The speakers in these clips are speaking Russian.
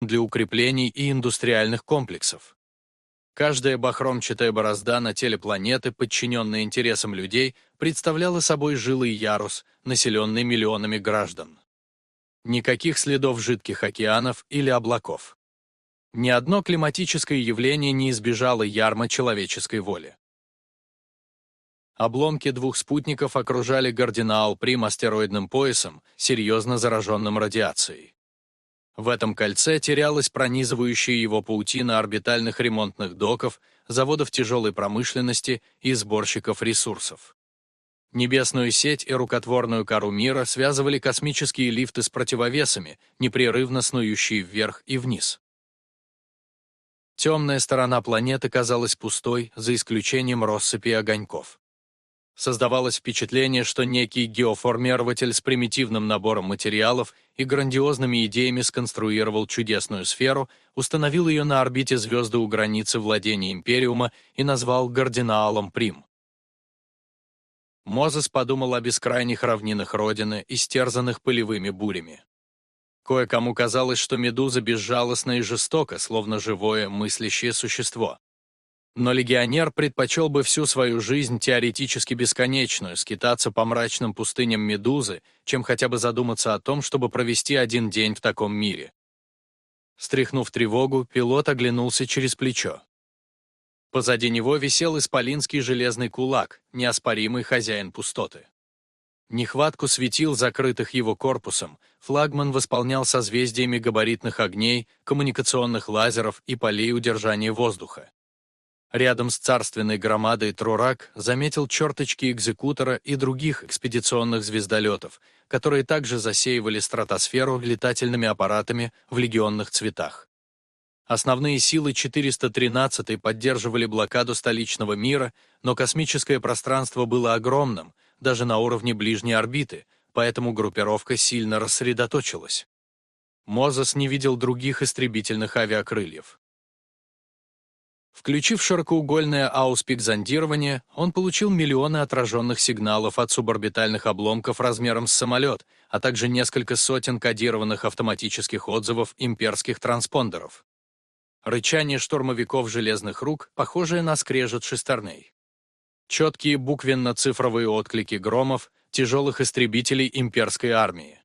для укреплений и индустриальных комплексов. Каждая бахромчатая борозда на теле планеты, подчиненная интересам людей, представляла собой жилый ярус, населенный миллионами граждан. Никаких следов жидких океанов или облаков. Ни одно климатическое явление не избежало ярма человеческой воли. Обломки двух спутников окружали Гардинаал Прим астероидным поясом, серьезно зараженным радиацией. В этом кольце терялась пронизывающая его паутина орбитальных ремонтных доков, заводов тяжелой промышленности и сборщиков ресурсов. Небесную сеть и рукотворную кору мира связывали космические лифты с противовесами, непрерывно снующие вверх и вниз. Темная сторона планеты казалась пустой, за исключением россыпи огоньков. Создавалось впечатление, что некий геоформирователь с примитивным набором материалов и грандиозными идеями сконструировал чудесную сферу, установил ее на орбите звезды у границы владения Империума и назвал Гардинаалом Прим. Мозес подумал о бескрайних равнинах Родины, истерзанных пылевыми бурями. Кое-кому казалось, что Медуза безжалостна и жестока, словно живое, мыслящее существо. Но легионер предпочел бы всю свою жизнь теоретически бесконечную скитаться по мрачным пустыням Медузы, чем хотя бы задуматься о том, чтобы провести один день в таком мире. Стряхнув тревогу, пилот оглянулся через плечо. Позади него висел исполинский железный кулак, неоспоримый хозяин пустоты. Нехватку светил, закрытых его корпусом, флагман восполнял созвездиями габаритных огней, коммуникационных лазеров и полей удержания воздуха. Рядом с царственной громадой Трурак заметил черточки экзекутора и других экспедиционных звездолетов, которые также засеивали стратосферу летательными аппаратами в легионных цветах. Основные силы 413-й поддерживали блокаду столичного мира, но космическое пространство было огромным, даже на уровне ближней орбиты, поэтому группировка сильно рассредоточилась. Мозес не видел других истребительных авиакрыльев. Включив широкоугольное ауспик-зондирование, он получил миллионы отраженных сигналов от суборбитальных обломков размером с самолет, а также несколько сотен кодированных автоматических отзывов имперских транспондеров. Рычание штурмовиков железных рук, похожее на скрежет шестерней. Четкие буквенно-цифровые отклики громов, тяжелых истребителей имперской армии.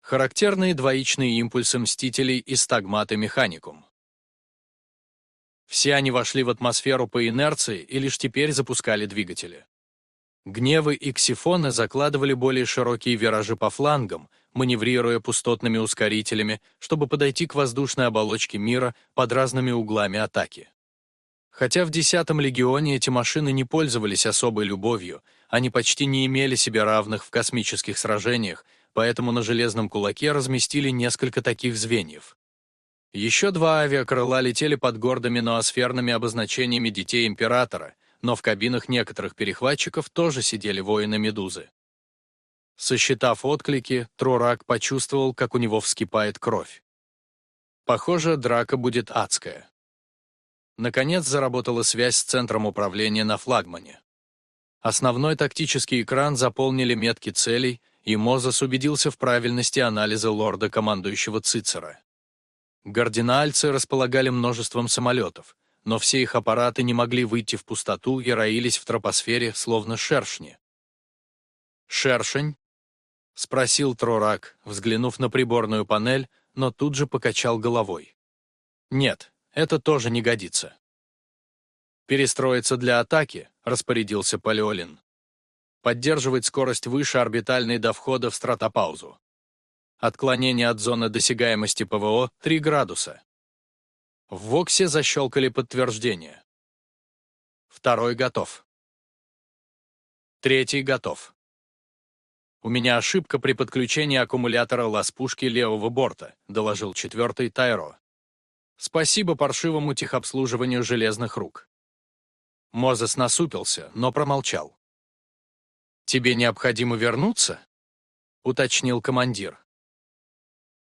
Характерные двоичные импульсы мстителей и стагматы механикум. Все они вошли в атмосферу по инерции и лишь теперь запускали двигатели. Гневы и ксифоны закладывали более широкие виражи по флангам, маневрируя пустотными ускорителями, чтобы подойти к воздушной оболочке мира под разными углами атаки. Хотя в 10-м легионе эти машины не пользовались особой любовью, они почти не имели себе равных в космических сражениях, поэтому на железном кулаке разместили несколько таких звеньев. Еще два авиакрыла летели под гордыми ноосферными обозначениями детей Императора, но в кабинах некоторых перехватчиков тоже сидели воины Медузы. Сосчитав отклики, Трурак почувствовал, как у него вскипает кровь. Похоже, драка будет адская. Наконец заработала связь с центром управления на флагмане. Основной тактический экран заполнили метки целей, и Мозес убедился в правильности анализа лорда-командующего Цицера. Гардинальцы располагали множеством самолетов, но все их аппараты не могли выйти в пустоту и роились в тропосфере, словно шершни. «Шершень?» — спросил Трорак, взглянув на приборную панель, но тут же покачал головой. «Нет, это тоже не годится». «Перестроиться для атаки», — распорядился Палеолин. «Поддерживать скорость выше орбитальной до входа в стратопаузу. Отклонение от зоны досягаемости ПВО — 3 градуса. В ВОКСе защелкали подтверждение. Второй готов. Третий готов. «У меня ошибка при подключении аккумулятора лаз-пушки левого борта», доложил четвертый Тайро. «Спасибо паршивому техобслуживанию железных рук». Мозес насупился, но промолчал. «Тебе необходимо вернуться?» — уточнил командир.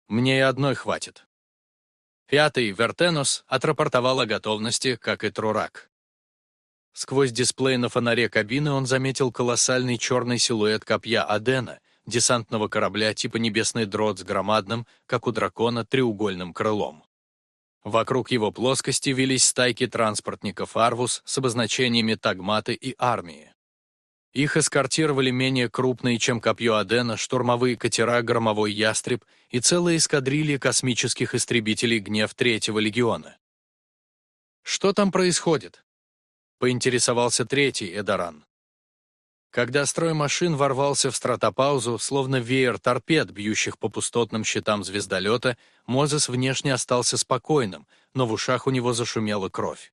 Мне и одной хватит. Пятый, Вертенус, отрапортовал о готовности, как и Трурак. Сквозь дисплей на фонаре кабины он заметил колоссальный черный силуэт копья Адена, десантного корабля типа «Небесный дрот» с громадным, как у дракона, треугольным крылом. Вокруг его плоскости велись стайки транспортников «Арвус» с обозначениями «Тагматы» и «Армии». Их эскортировали менее крупные, чем копье Адена, штурмовые катера «Громовой ястреб» и целые эскадрильи космических истребителей «Гнев Третьего легиона». «Что там происходит?» — поинтересовался третий Эдаран. Когда строй машин ворвался в стратопаузу, словно веер торпед, бьющих по пустотным щитам звездолета, Мозес внешне остался спокойным, но в ушах у него зашумела кровь.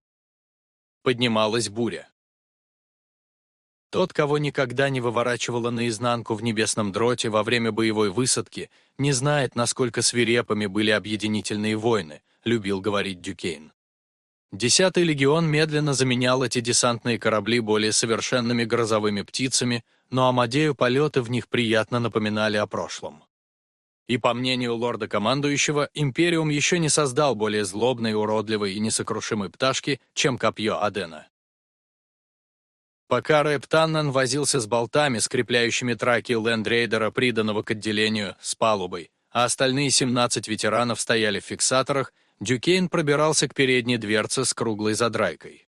Поднималась буря. Тот, кого никогда не выворачивало наизнанку в небесном дроте во время боевой высадки, не знает, насколько свирепыми были объединительные войны, любил говорить Дюкейн. Десятый легион медленно заменял эти десантные корабли более совершенными грозовыми птицами, но Амадею полеты в них приятно напоминали о прошлом. И по мнению лорда-командующего, Империум еще не создал более злобной, уродливой и несокрушимой пташки, чем копье Адена. Пока Рэп Таннан возился с болтами, скрепляющими траки лендрейдера, приданного к отделению, с палубой, а остальные 17 ветеранов стояли в фиксаторах, Дюкейн пробирался к передней дверце с круглой задрайкой.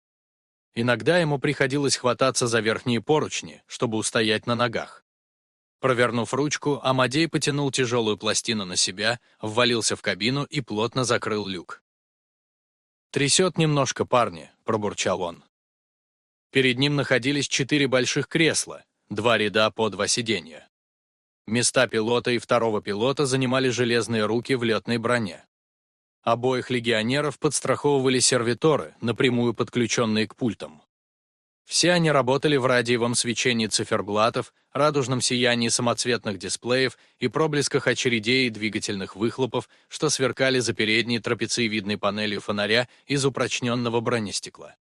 Иногда ему приходилось хвататься за верхние поручни, чтобы устоять на ногах. Провернув ручку, Амадей потянул тяжелую пластину на себя, ввалился в кабину и плотно закрыл люк. «Трясет немножко, парни», — пробурчал он. Перед ним находились четыре больших кресла, два ряда по два сиденья. Места пилота и второго пилота занимали железные руки в летной броне. Обоих легионеров подстраховывали сервиторы, напрямую подключенные к пультам. Все они работали в радиевом свечении циферблатов, радужном сиянии самоцветных дисплеев и проблесках очередей и двигательных выхлопов, что сверкали за передней трапециевидной панелью фонаря из упрочненного бронестекла.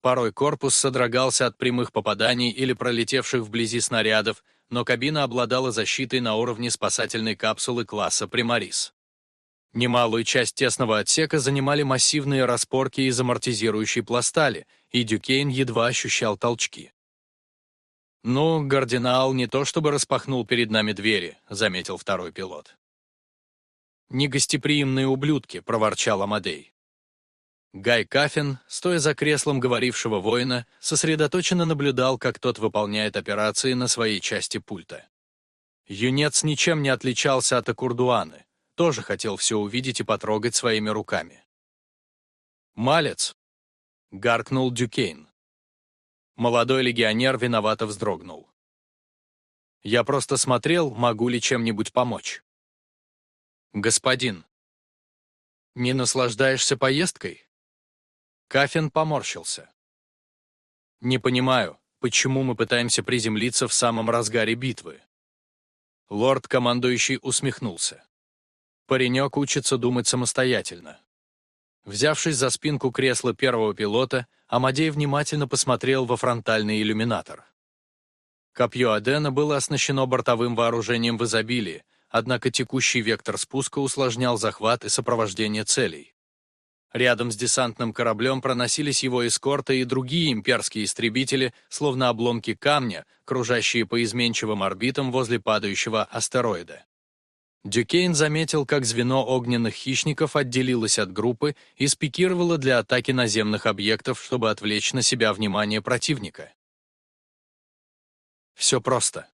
Порой корпус содрогался от прямых попаданий или пролетевших вблизи снарядов, но кабина обладала защитой на уровне спасательной капсулы класса «Примарис». Немалую часть тесного отсека занимали массивные распорки из амортизирующей пластали, и Дюкейн едва ощущал толчки. «Ну, Гардинал не то чтобы распахнул перед нами двери», — заметил второй пилот. «Негостеприимные ублюдки», — проворчал Амадей. Гай Кафин, стоя за креслом говорившего воина, сосредоточенно наблюдал, как тот выполняет операции на своей части пульта. Юнец ничем не отличался от Акурдуаны, тоже хотел все увидеть и потрогать своими руками. «Малец!» — гаркнул Дюкейн. Молодой легионер виновато вздрогнул. «Я просто смотрел, могу ли чем-нибудь помочь». «Господин, не наслаждаешься поездкой?» Кафин поморщился. «Не понимаю, почему мы пытаемся приземлиться в самом разгаре битвы?» Лорд-командующий усмехнулся. Паренек учится думать самостоятельно. Взявшись за спинку кресла первого пилота, Амадей внимательно посмотрел во фронтальный иллюминатор. Копье Адена было оснащено бортовым вооружением в изобилии, однако текущий вектор спуска усложнял захват и сопровождение целей. Рядом с десантным кораблем проносились его эскорты и другие имперские истребители, словно обломки камня, кружащие по изменчивым орбитам возле падающего астероида. Дюкейн заметил, как звено огненных хищников отделилось от группы и спикировало для атаки наземных объектов, чтобы отвлечь на себя внимание противника. Все просто.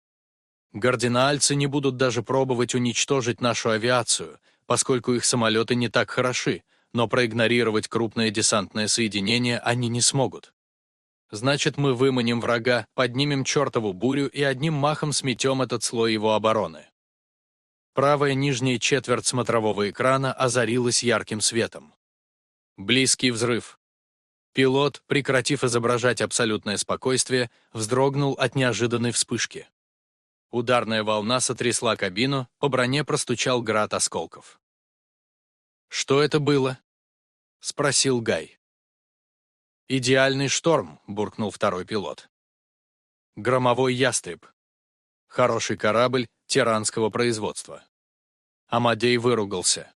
Гардинаальцы не будут даже пробовать уничтожить нашу авиацию, поскольку их самолеты не так хороши, но проигнорировать крупное десантное соединение они не смогут. Значит, мы выманим врага, поднимем чертову бурю и одним махом сметем этот слой его обороны. Правая нижняя четверть смотрового экрана озарилась ярким светом. Близкий взрыв. Пилот, прекратив изображать абсолютное спокойствие, вздрогнул от неожиданной вспышки. Ударная волна сотрясла кабину, по броне простучал град осколков. «Что это было?» — спросил Гай. «Идеальный шторм», — буркнул второй пилот. «Громовой ястреб. Хороший корабль, тиранского производства. Амадей выругался.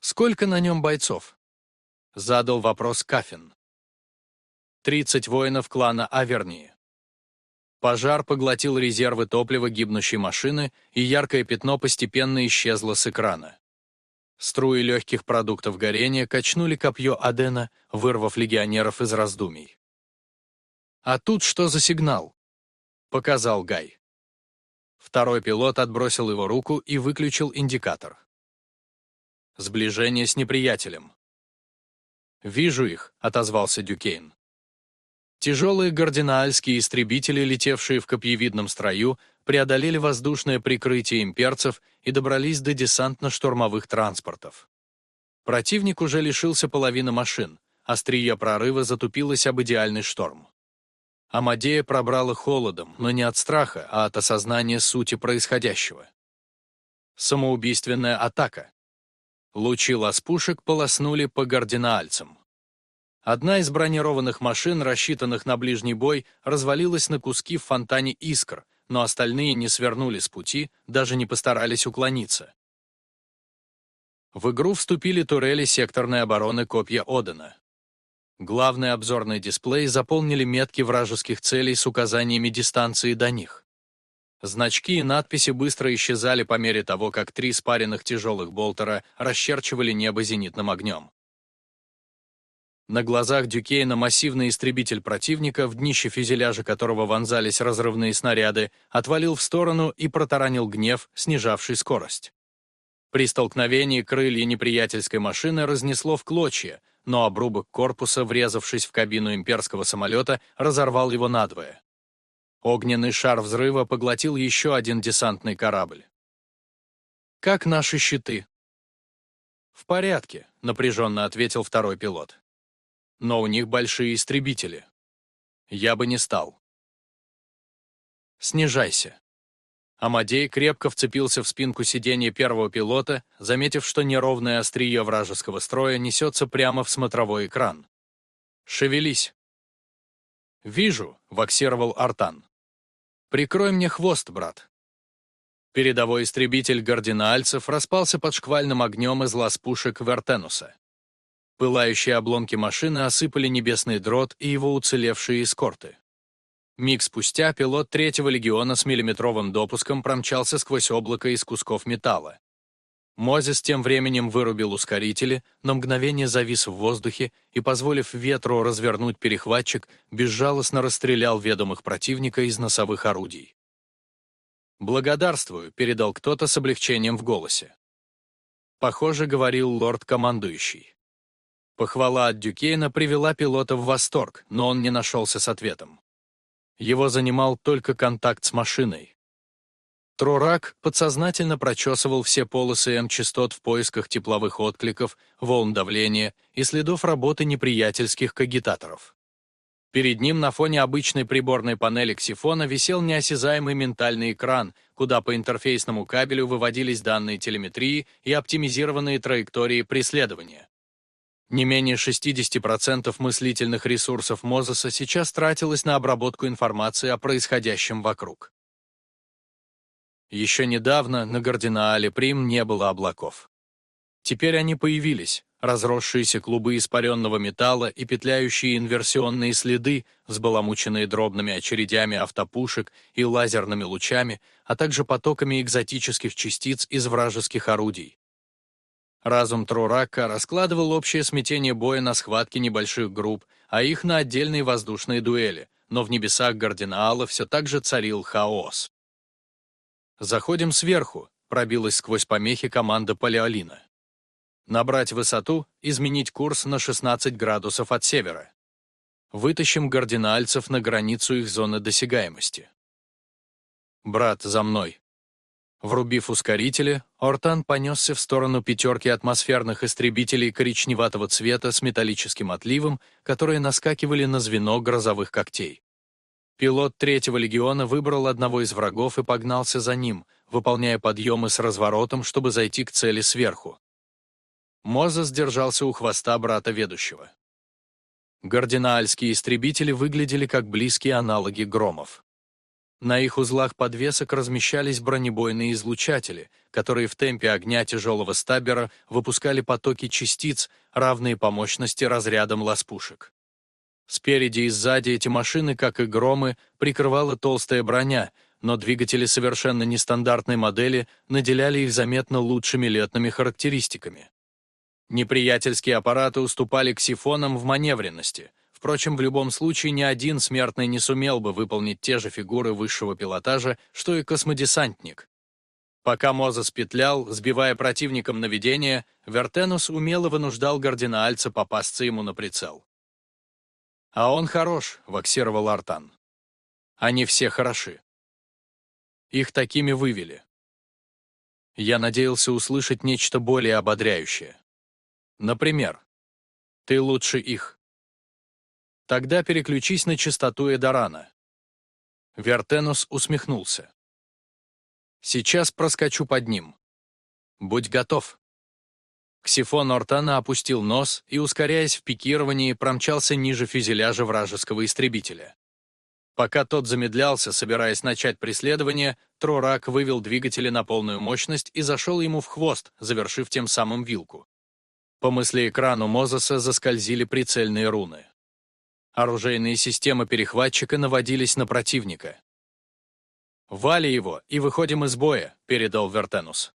«Сколько на нем бойцов?» — задал вопрос Кафин. «Тридцать воинов клана Авернии». Пожар поглотил резервы топлива гибнущей машины, и яркое пятно постепенно исчезло с экрана. Струи легких продуктов горения качнули копье Адена, вырвав легионеров из раздумий. «А тут что за сигнал?» — показал Гай. Второй пилот отбросил его руку и выключил индикатор. Сближение с неприятелем. «Вижу их», — отозвался Дюкейн. Тяжелые гардинаальские истребители, летевшие в копьевидном строю, преодолели воздушное прикрытие имперцев и добрались до десантно-штурмовых транспортов. Противник уже лишился половины машин, острие прорыва затупилось об идеальный шторм. Амадея пробрала холодом, но не от страха, а от осознания сути происходящего. Самоубийственная атака. Лучи ласпушек полоснули по гардинаальцам. Одна из бронированных машин, рассчитанных на ближний бой, развалилась на куски в фонтане искр, но остальные не свернули с пути, даже не постарались уклониться. В игру вступили турели секторной обороны копья Одена. Главный обзорный дисплей заполнили метки вражеских целей с указаниями дистанции до них. Значки и надписи быстро исчезали по мере того, как три спаренных тяжелых болтера расчерчивали небо зенитным огнем. На глазах Дюкейна массивный истребитель противника, в днище фюзеляжа которого вонзались разрывные снаряды, отвалил в сторону и протаранил гнев, снижавший скорость. При столкновении крылья неприятельской машины разнесло в клочья, но обрубок корпуса, врезавшись в кабину имперского самолета, разорвал его надвое. Огненный шар взрыва поглотил еще один десантный корабль. «Как наши щиты?» «В порядке», — напряженно ответил второй пилот но у них большие истребители. Я бы не стал. Снижайся. Амадей крепко вцепился в спинку сиденья первого пилота, заметив, что неровное острие вражеского строя несется прямо в смотровой экран. «Шевелись!» «Вижу», — ваксировал Артан. «Прикрой мне хвост, брат». Передовой истребитель гардинаальцев распался под шквальным огнем из лаз пушек Вертенуса. Пылающие обломки машины осыпали небесный дрот и его уцелевшие эскорты. Миг спустя пилот третьего легиона с миллиметровым допуском промчался сквозь облако из кусков металла. Мозес тем временем вырубил ускорители, на мгновение завис в воздухе и, позволив ветру развернуть перехватчик, безжалостно расстрелял ведомых противника из носовых орудий. «Благодарствую», — передал кто-то с облегчением в голосе. Похоже, говорил лорд-командующий. Похвала от Дюкейна привела пилота в восторг, но он не нашелся с ответом. Его занимал только контакт с машиной. Трурак подсознательно прочесывал все полосы М-частот в поисках тепловых откликов, волн давления и следов работы неприятельских кагитаторов. Перед ним на фоне обычной приборной панели ксифона висел неосязаемый ментальный экран, куда по интерфейсному кабелю выводились данные телеметрии и оптимизированные траектории преследования. Не менее 60% мыслительных ресурсов Мозеса сейчас тратилось на обработку информации о происходящем вокруг. Еще недавно на Гардинаале Прим не было облаков. Теперь они появились, разросшиеся клубы испаренного металла и петляющие инверсионные следы, взбаламученные дробными очередями автопушек и лазерными лучами, а также потоками экзотических частиц из вражеских орудий. Разум Трурака раскладывал общее смятение боя на схватки небольших групп, а их на отдельные воздушные дуэли, но в небесах Гардинаала все так же царил хаос. «Заходим сверху», — пробилась сквозь помехи команда Палеолина. «Набрать высоту, изменить курс на 16 градусов от севера. Вытащим гардинальцев на границу их зоны досягаемости». «Брат, за мной», Врубив ускорители, Ортан понесся в сторону пятерки атмосферных истребителей коричневатого цвета с металлическим отливом, которые наскакивали на звено грозовых когтей. Пилот третьего легиона выбрал одного из врагов и погнался за ним, выполняя подъемы с разворотом, чтобы зайти к цели сверху. Мозес держался у хвоста брата ведущего. Гардинаальские истребители выглядели как близкие аналоги громов. На их узлах подвесок размещались бронебойные излучатели, которые в темпе огня тяжелого стабера выпускали потоки частиц, равные по мощности разрядам ласпушек. Спереди и сзади эти машины, как и громы, прикрывала толстая броня, но двигатели совершенно нестандартной модели наделяли их заметно лучшими летными характеристиками. Неприятельские аппараты уступали ксифонам в маневренности. Впрочем, в любом случае ни один смертный не сумел бы выполнить те же фигуры высшего пилотажа, что и космодесантник. Пока Мозес петлял, сбивая противником наведение, Вертенус умело вынуждал Гардинаальца попасться ему на прицел. «А он хорош», — ваксировал Артан. «Они все хороши. Их такими вывели». Я надеялся услышать нечто более ободряющее. Например, «Ты лучше их». Тогда переключись на частоту Эдорана. Вертенус усмехнулся. Сейчас проскочу под ним. Будь готов. Ксифон Ортана опустил нос и, ускоряясь в пикировании, промчался ниже фюзеляжа вражеского истребителя. Пока тот замедлялся, собираясь начать преследование, Трорак вывел двигатели на полную мощность и зашел ему в хвост, завершив тем самым вилку. По мыслеэкрану Мозеса заскользили прицельные руны. Оружейные системы перехватчика наводились на противника. «Вали его и выходим из боя», — передал Вертенус.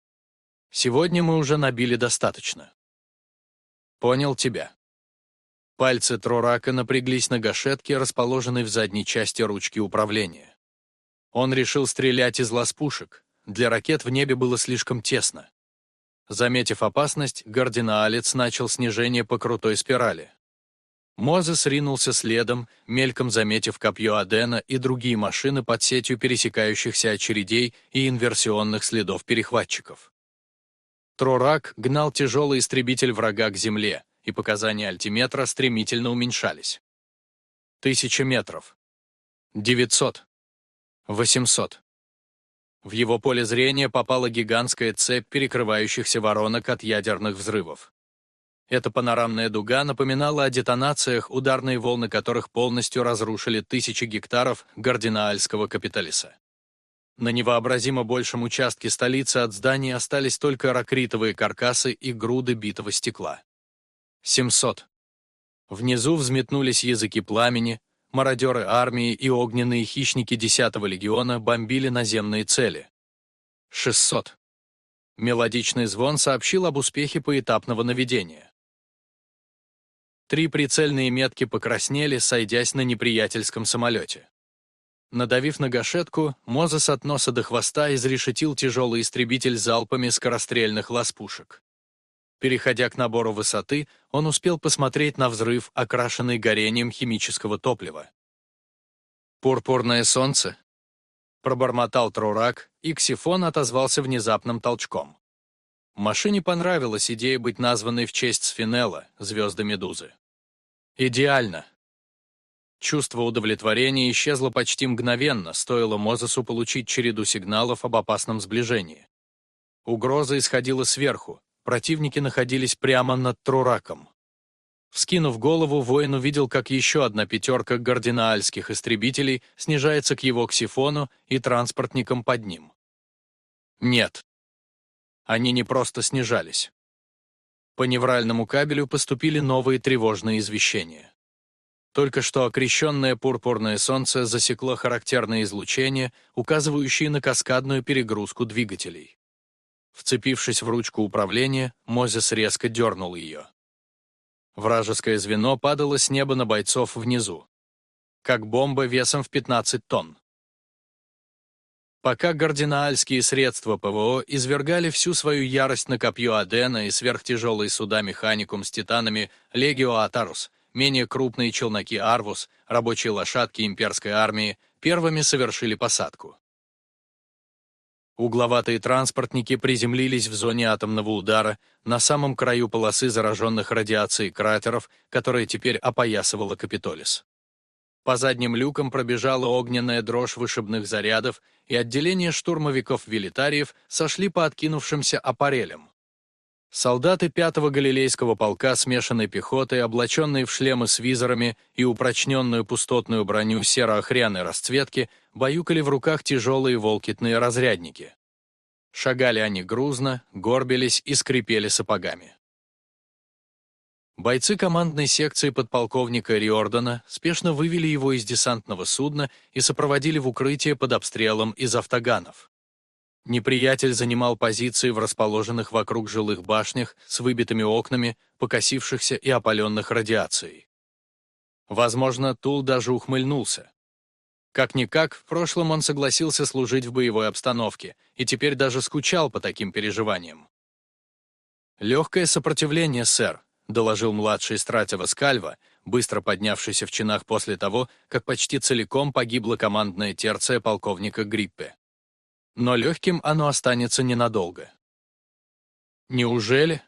«Сегодня мы уже набили достаточно». «Понял тебя». Пальцы Трорака напряглись на гашетке, расположенной в задней части ручки управления. Он решил стрелять из лаз-пушек. Для ракет в небе было слишком тесно. Заметив опасность, Гардинаалец начал снижение по крутой спирали. Мозес ринулся следом, мельком заметив копье Адена и другие машины под сетью пересекающихся очередей и инверсионных следов перехватчиков. Трорак гнал тяжелый истребитель врага к земле, и показания альтиметра стремительно уменьшались. Тысяча метров. Девятьсот. Восемьсот. В его поле зрения попала гигантская цепь перекрывающихся воронок от ядерных взрывов. Эта панорамная дуга напоминала о детонациях, ударные волны которых полностью разрушили тысячи гектаров Гардинаальского капиталиса. На невообразимо большем участке столицы от зданий остались только ракритовые каркасы и груды битого стекла. 700. Внизу взметнулись языки пламени, мародеры армии и огненные хищники 10-го легиона бомбили наземные цели. 600. Мелодичный звон сообщил об успехе поэтапного наведения. Три прицельные метки покраснели, сойдясь на неприятельском самолете. Надавив на гашетку, Мозес от носа до хвоста изрешетил тяжелый истребитель залпами скорострельных ласпушек. Переходя к набору высоты, он успел посмотреть на взрыв, окрашенный горением химического топлива. «Пурпурное солнце?» Пробормотал Трурак, и Ксифон отозвался внезапным толчком. Машине понравилась идея быть названной в честь Сфинелла, звезды Медузы. Идеально. Чувство удовлетворения исчезло почти мгновенно, стоило Мозесу получить череду сигналов об опасном сближении. Угроза исходила сверху, противники находились прямо над Трураком. Вскинув голову, воин увидел, как еще одна пятерка гардинаальских истребителей снижается к его ксифону и транспортникам под ним. Нет, они не просто снижались. По невральному кабелю поступили новые тревожные извещения. Только что окрещенное пурпурное солнце засекло характерное излучение, указывающее на каскадную перегрузку двигателей. Вцепившись в ручку управления, Мозес резко дернул ее. Вражеское звено падало с неба на бойцов внизу. Как бомба весом в 15 тонн. Пока гардинаальские средства ПВО извергали всю свою ярость на копье Адена и сверхтяжелые суда механикум с титанами Легио Атарус, менее крупные челноки Арвус, рабочие лошадки имперской армии, первыми совершили посадку. Угловатые транспортники приземлились в зоне атомного удара на самом краю полосы зараженных радиацией кратеров, которая теперь опоясывала Капитолис. По задним люкам пробежала огненная дрожь вышибных зарядов, и отделение штурмовиков-велитариев сошли по откинувшимся аппарелям. Солдаты 5-го галилейского полка смешанной пехоты, облаченные в шлемы с визорами и упрочненную пустотную броню серо-охряной расцветки, баюкали в руках тяжелые волкитные разрядники. Шагали они грузно, горбились и скрипели сапогами. Бойцы командной секции подполковника Риордана спешно вывели его из десантного судна и сопроводили в укрытие под обстрелом из автоганов. Неприятель занимал позиции в расположенных вокруг жилых башнях с выбитыми окнами, покосившихся и опаленных радиацией. Возможно, Тул даже ухмыльнулся. Как-никак, в прошлом он согласился служить в боевой обстановке и теперь даже скучал по таким переживаниям. «Легкое сопротивление, сэр», — доложил младший Стратева Скальва, быстро поднявшийся в чинах после того, как почти целиком погибла командная терция полковника Гриппе. Но легким оно останется ненадолго. Неужели?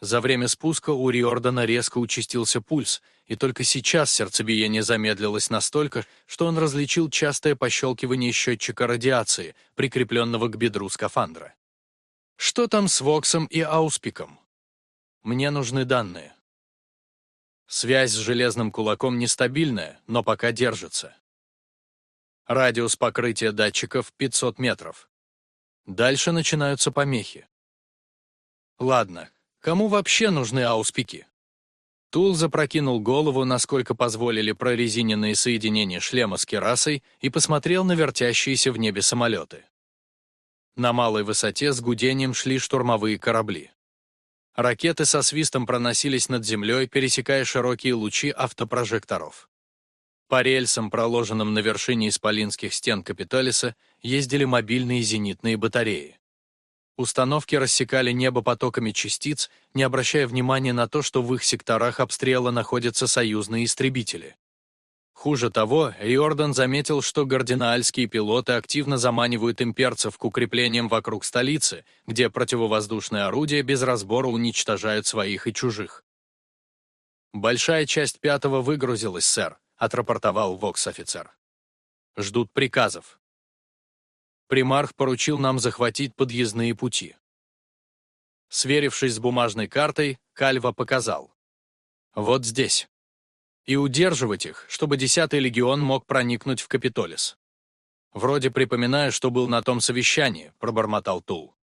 За время спуска у Риордана резко участился пульс, и только сейчас сердцебиение замедлилось настолько, что он различил частое пощелкивание счетчика радиации, прикрепленного к бедру скафандра. Что там с Воксом и Ауспиком? Мне нужны данные. Связь с железным кулаком нестабильная, но пока держится. Радиус покрытия датчиков 500 метров. Дальше начинаются помехи. Ладно, Кому вообще нужны ауспики? Тул запрокинул голову, насколько позволили прорезиненные соединения шлема с керасой, и посмотрел на вертящиеся в небе самолеты. На малой высоте с гудением шли штурмовые корабли. Ракеты со свистом проносились над землей, пересекая широкие лучи автопрожекторов. По рельсам, проложенным на вершине исполинских стен Капитолиса, ездили мобильные зенитные батареи. Установки рассекали небо потоками частиц, не обращая внимания на то, что в их секторах обстрела находятся союзные истребители. Хуже того, Риордан заметил, что гардинаальские пилоты активно заманивают имперцев к укреплениям вокруг столицы, где противовоздушные орудия без разбора уничтожают своих и чужих. «Большая часть пятого выгрузилась, сэр», — отрапортовал Вокс-офицер. «Ждут приказов» примарх поручил нам захватить подъездные пути. Сверившись с бумажной картой, Кальва показал. Вот здесь. И удерживать их, чтобы 10-й легион мог проникнуть в Капитолис. Вроде припоминаю, что был на том совещании, пробормотал Тул.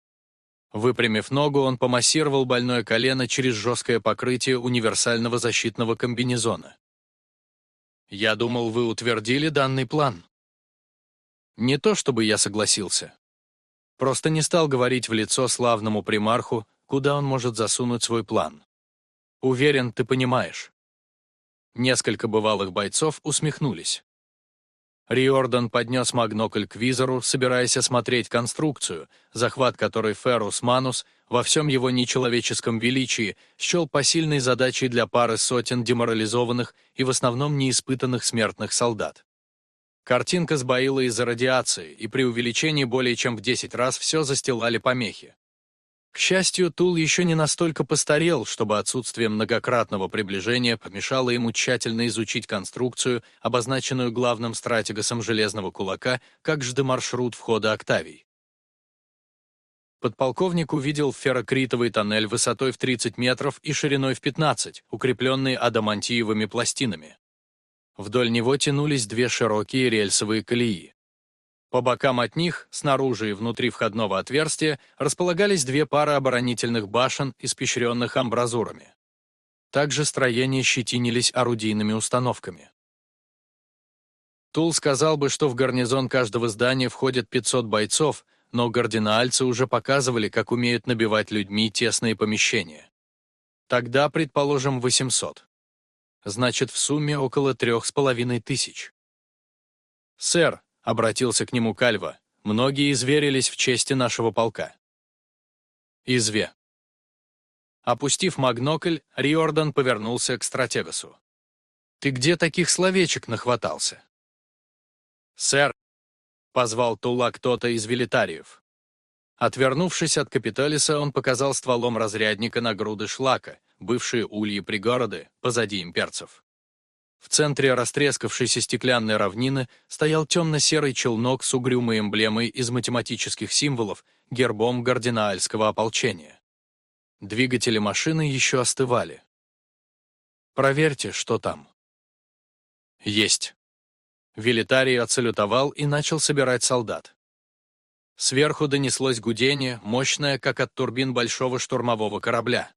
Выпрямив ногу, он помассировал больное колено через жесткое покрытие универсального защитного комбинезона. «Я думал, вы утвердили данный план», не то чтобы я согласился. Просто не стал говорить в лицо славному примарху, куда он может засунуть свой план. Уверен, ты понимаешь. Несколько бывалых бойцов усмехнулись. Риордан поднес магнокль к визору, собираясь осмотреть конструкцию, захват которой Феррус Манус во всем его нечеловеческом величии счел посильной задачей для пары сотен деморализованных и в основном неиспытанных смертных солдат. Картинка сбоила из-за радиации, и при увеличении более чем в 10 раз все застилали помехи. К счастью, Тул еще не настолько постарел, чтобы отсутствие многократного приближения помешало ему тщательно изучить конструкцию, обозначенную главным стратегосом Железного Кулака, как жды-маршрут входа Октавий. Подполковник увидел феррокритовый тоннель высотой в 30 метров и шириной в 15, укрепленный адамантиевыми пластинами. Вдоль него тянулись две широкие рельсовые колеи. По бокам от них, снаружи и внутри входного отверстия, располагались две пары оборонительных башен, испещренных амбразурами. Также строения щетинились орудийными установками. Тул сказал бы, что в гарнизон каждого здания входят 500 бойцов, но гардинаальцы уже показывали, как умеют набивать людьми тесные помещения. Тогда, предположим, 800 значит, в сумме около трех с половиной тысяч. «Сэр», — обратился к нему Кальва, — «многие изверились в чести нашего полка». «Изве». Опустив магнокль, Риордан повернулся к стратегосу. «Ты где таких словечек нахватался?» «Сэр», — позвал Тула кто-то из велитариев. Отвернувшись от Капитолиса, он показал стволом разрядника на груды шлака, бывшие ульи пригороды, позади имперцев. В центре растрескавшейся стеклянной равнины стоял темно-серый челнок с угрюмой эмблемой из математических символов, гербом гардинаальского ополчения. Двигатели машины еще остывали. «Проверьте, что там». «Есть». Велитарий отсалютовал и начал собирать солдат. Сверху донеслось гудение, мощное, как от турбин большого штурмового корабля.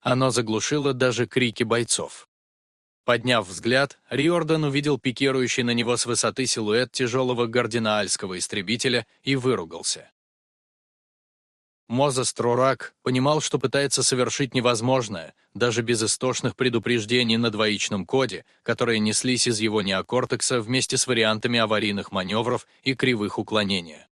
Оно заглушило даже крики бойцов. Подняв взгляд, Риордан увидел пикирующий на него с высоты силуэт тяжелого гардинаальского истребителя и выругался. Мозес Трурак понимал, что пытается совершить невозможное, даже без истошных предупреждений на двоичном коде, которые неслись из его неокортекса вместе с вариантами аварийных маневров и кривых уклонения.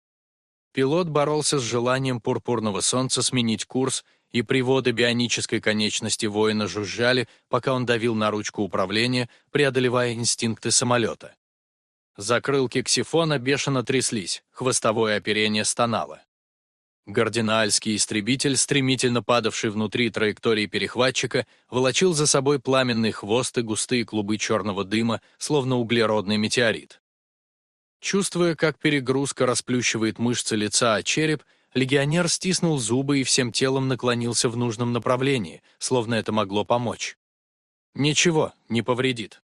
Пилот боролся с желанием пурпурного солнца сменить курс, и приводы бионической конечности воина жужжали, пока он давил на ручку управления, преодолевая инстинкты самолета. Закрылки ксифона бешено тряслись, хвостовое оперение стонало. Гардинаальский истребитель, стремительно падавший внутри траектории перехватчика, волочил за собой пламенный хвост и густые клубы черного дыма, словно углеродный метеорит. Чувствуя, как перегрузка расплющивает мышцы лица, а череп, легионер стиснул зубы и всем телом наклонился в нужном направлении, словно это могло помочь. Ничего, не повредит.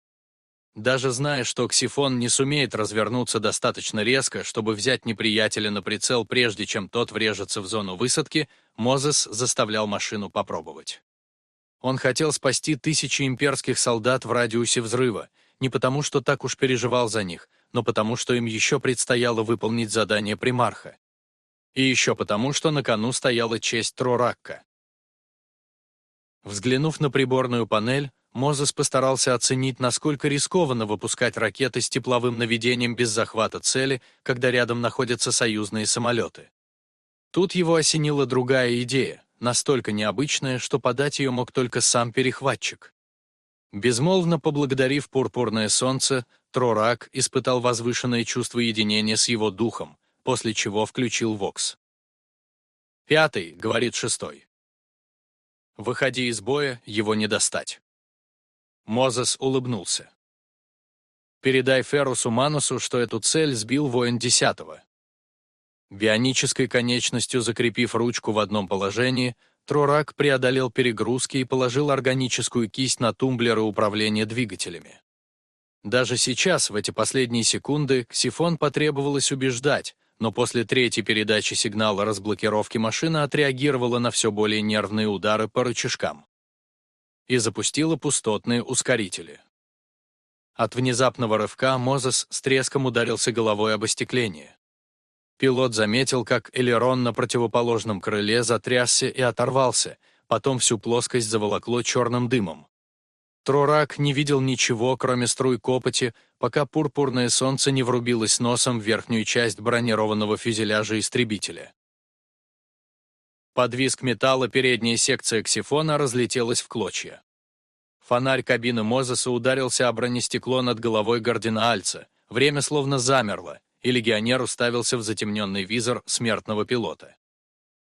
Даже зная, что Ксифон не сумеет развернуться достаточно резко, чтобы взять неприятеля на прицел, прежде чем тот врежется в зону высадки, Мозес заставлял машину попробовать. Он хотел спасти тысячи имперских солдат в радиусе взрыва, не потому что так уж переживал за них, но потому что им еще предстояло выполнить задание примарха. И еще потому, что на кону стояла честь Троракка. Взглянув на приборную панель, Мозес постарался оценить, насколько рискованно выпускать ракеты с тепловым наведением без захвата цели, когда рядом находятся союзные самолеты. Тут его осенила другая идея, настолько необычная, что подать ее мог только сам перехватчик. Безмолвно поблагодарив пурпурное солнце, Трорак испытал возвышенное чувство единения с его духом, после чего включил Вокс. «Пятый», — говорит шестой. «Выходи из боя, его не достать». Мозес улыбнулся. «Передай Ферусу Манусу, что эту цель сбил воин десятого». Бионической конечностью закрепив ручку в одном положении, Трорак преодолел перегрузки и положил органическую кисть на тумблеры управления двигателями. Даже сейчас, в эти последние секунды, Ксифон потребовалось убеждать, но после третьей передачи сигнала разблокировки машина отреагировала на все более нервные удары по рычажкам и запустила пустотные ускорители. От внезапного рывка Мозес с треском ударился головой об остекление. Пилот заметил, как элерон на противоположном крыле затрясся и оторвался, потом всю плоскость заволокло черным дымом. Трорак не видел ничего, кроме струй копоти, пока пурпурное солнце не врубилось носом в верхнюю часть бронированного фюзеляжа истребителя. Под визг металла передняя секция ксифона разлетелась в клочья. Фонарь кабины Мозеса ударился о бронестекло над головой Гардинаальца. Время словно замерло, и легионер уставился в затемненный визор смертного пилота.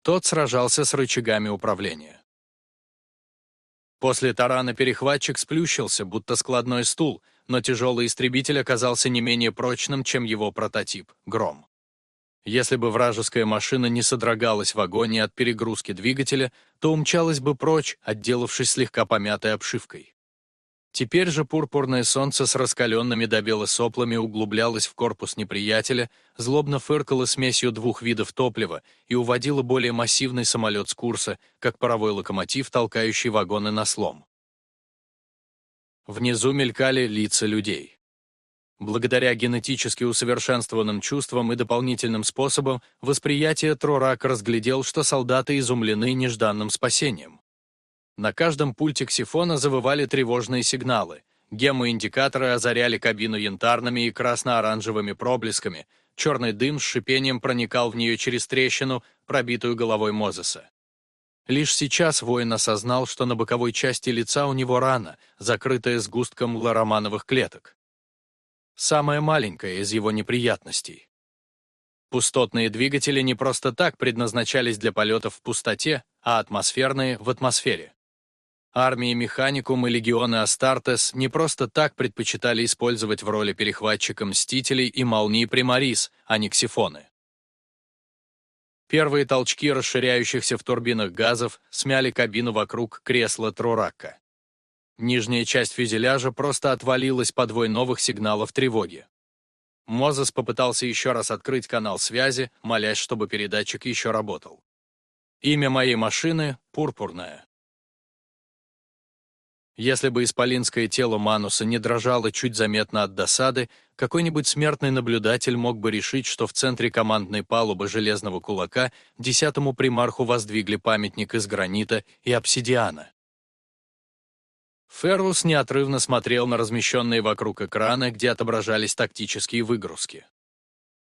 Тот сражался с рычагами управления. После тарана перехватчик сплющился, будто складной стул, но тяжелый истребитель оказался не менее прочным, чем его прототип — «Гром». Если бы вражеская машина не содрогалась в агонии от перегрузки двигателя, то умчалась бы прочь, отделавшись слегка помятой обшивкой. Теперь же пурпурное солнце с раскаленными до соплами углублялось в корпус неприятеля, злобно фыркало смесью двух видов топлива и уводило более массивный самолет с курса, как паровой локомотив, толкающий вагоны на слом. Внизу мелькали лица людей. Благодаря генетически усовершенствованным чувствам и дополнительным способам, восприятие Трорак разглядел, что солдаты изумлены нежданным спасением. На каждом пульте ксифона завывали тревожные сигналы. Гемоиндикаторы озаряли кабину янтарными и красно-оранжевыми проблесками. Черный дым с шипением проникал в нее через трещину, пробитую головой Мозеса. Лишь сейчас воин осознал, что на боковой части лица у него рана, закрытая сгустком ларомановых клеток самая маленькая из его неприятностей. Пустотные двигатели не просто так предназначались для полетов в пустоте, а атмосферные — в атмосфере. Армии Механикум и легионы Астартес не просто так предпочитали использовать в роли перехватчика Мстителей и Молнии Примарис, а не Ксифоны. Первые толчки расширяющихся в турбинах газов смяли кабину вокруг кресла Труракка. Нижняя часть фюзеляжа просто отвалилась под вой новых сигналов тревоги. Мозес попытался еще раз открыть канал связи, молясь, чтобы передатчик еще работал. Имя моей машины — Пурпурная. Если бы исполинское тело Мануса не дрожало чуть заметно от досады, какой-нибудь смертный наблюдатель мог бы решить, что в центре командной палубы железного кулака десятому примарху воздвигли памятник из гранита и обсидиана. Феррус неотрывно смотрел на размещенные вокруг экрана, где отображались тактические выгрузки.